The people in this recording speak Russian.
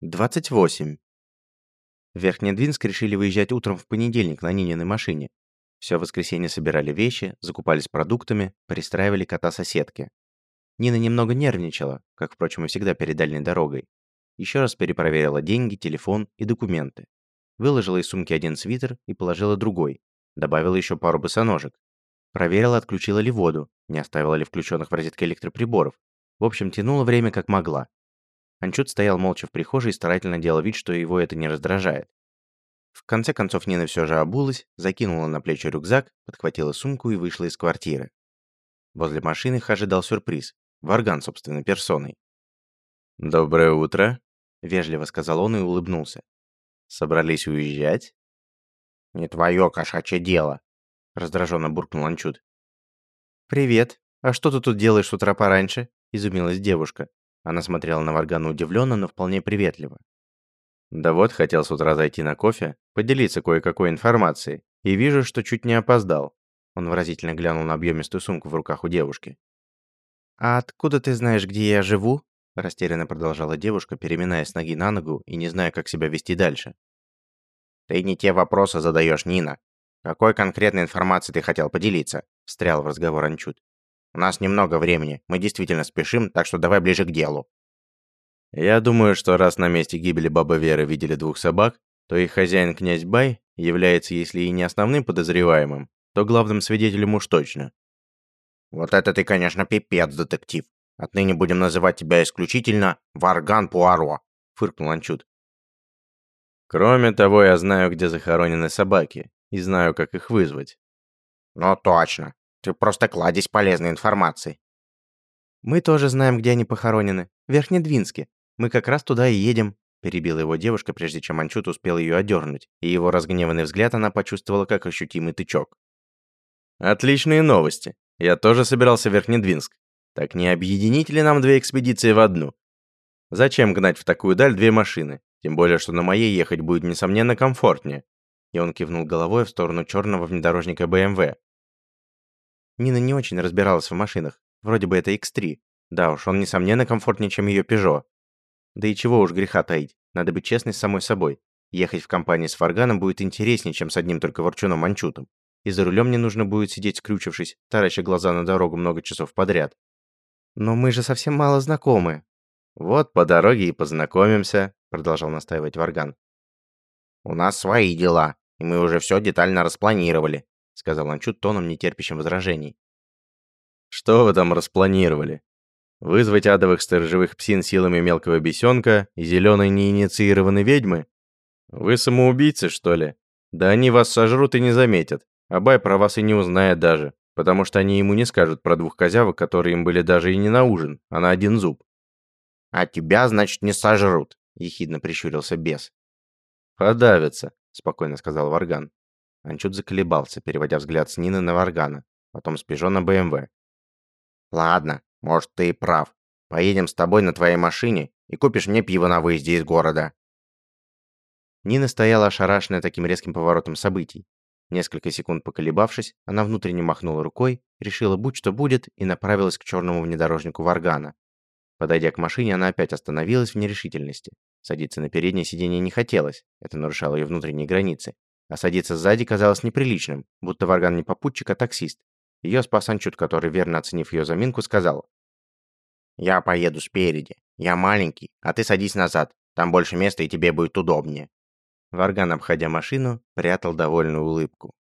28. В Верхнедвинск решили выезжать утром в понедельник на Нининой машине. Все воскресенье собирали вещи, закупались продуктами, пристраивали кота соседки. Нина немного нервничала, как, впрочем, и всегда перед дальней дорогой. Еще раз перепроверила деньги, телефон и документы. Выложила из сумки один свитер и положила другой. Добавила еще пару босоножек. Проверила, отключила ли воду, не оставила ли включенных в розетке электроприборов. В общем, тянула время как могла. Анчут стоял молча в прихожей и старательно делал вид, что его это не раздражает. В конце концов Нина все же обулась, закинула на плечи рюкзак, подхватила сумку и вышла из квартиры. Возле машины их ожидал сюрприз. Варган, собственно, персоной. «Доброе утро», — вежливо сказал он и улыбнулся. «Собрались уезжать?» «Не твое кошачье дело», — раздраженно буркнул Анчут. «Привет. А что ты тут делаешь с утра пораньше?» — изумилась девушка. Она смотрела на Варгана удивленно, но вполне приветливо. Да вот, хотел с утра зайти на кофе, поделиться кое-какой информацией, и вижу, что чуть не опоздал. Он выразительно глянул на объемистую сумку в руках у девушки. «А откуда ты знаешь, где я живу?» Растерянно продолжала девушка, переминаясь с ноги на ногу и не зная, как себя вести дальше. «Ты не те вопросы задаешь, Нина. Какой конкретной информацией ты хотел поделиться?» Встрял в разговор Анчут. «У нас немного времени, мы действительно спешим, так что давай ближе к делу». Я думаю, что раз на месте гибели бабы Веры видели двух собак, то их хозяин князь Бай является, если и не основным подозреваемым, то главным свидетелем уж точно. Вот это ты, конечно, пипец, детектив. Отныне будем называть тебя исключительно Варган Пуаро, фыркнул Анчут. Кроме того, я знаю, где захоронены собаки, и знаю, как их вызвать. Ну точно. Ты просто кладезь полезной информации. Мы тоже знаем, где они похоронены. В Верхнедвинске. Мы как раз туда и едем», – перебила его девушка, прежде чем Анчут успел ее одернуть, и его разгневанный взгляд она почувствовала как ощутимый тычок. «Отличные новости. Я тоже собирался в Верхнедвинск. Так не объединить ли нам две экспедиции в одну? Зачем гнать в такую даль две машины? Тем более, что на моей ехать будет, несомненно, комфортнее». И он кивнул головой в сторону черного внедорожника BMW. Нина не очень разбиралась в машинах. Вроде бы это X3. Да уж, он, несомненно, комфортнее, чем ее Peugeot. Да и чего уж греха таить, надо быть честной с самой собой. Ехать в компании с Фарганом будет интереснее, чем с одним только ворчуном Манчутом. И за рулем мне нужно будет сидеть скрючившись, тараща глаза на дорогу много часов подряд. Но мы же совсем мало знакомы. Вот по дороге и познакомимся, продолжал настаивать Варган. У нас свои дела, и мы уже все детально распланировали, сказал Анчут тоном, нетерпящим возражений. Что вы там распланировали? Вызвать адовых сторожевых псин силами мелкого бесенка и зеленой неинициированной ведьмы? Вы самоубийцы, что ли? Да они вас сожрут и не заметят. Абай про вас и не узнает даже, потому что они ему не скажут про двух козявок, которые им были даже и не на ужин, а на один зуб. «А тебя, значит, не сожрут», — ехидно прищурился бес. «Подавятся», — спокойно сказал Варган. Анчут заколебался, переводя взгляд с Нины на Варгана, потом с Пежо на БМВ. Ладно, может, ты и прав. Поедем с тобой на твоей машине и купишь мне пиво на выезде из города. Нина стояла ошарашенная таким резким поворотом событий. Несколько секунд поколебавшись, она внутренне махнула рукой, решила будь что будет и направилась к черному внедорожнику Варгана. Подойдя к машине, она опять остановилась в нерешительности. Садиться на переднее сиденье не хотелось, это нарушало ее внутренние границы. А садиться сзади казалось неприличным, будто Варган не попутчик, а таксист. Ее спас Анчут, который, верно оценив ее заминку, сказал. «Я поеду спереди. Я маленький, а ты садись назад. Там больше места, и тебе будет удобнее». Варган, обходя машину, прятал довольную улыбку.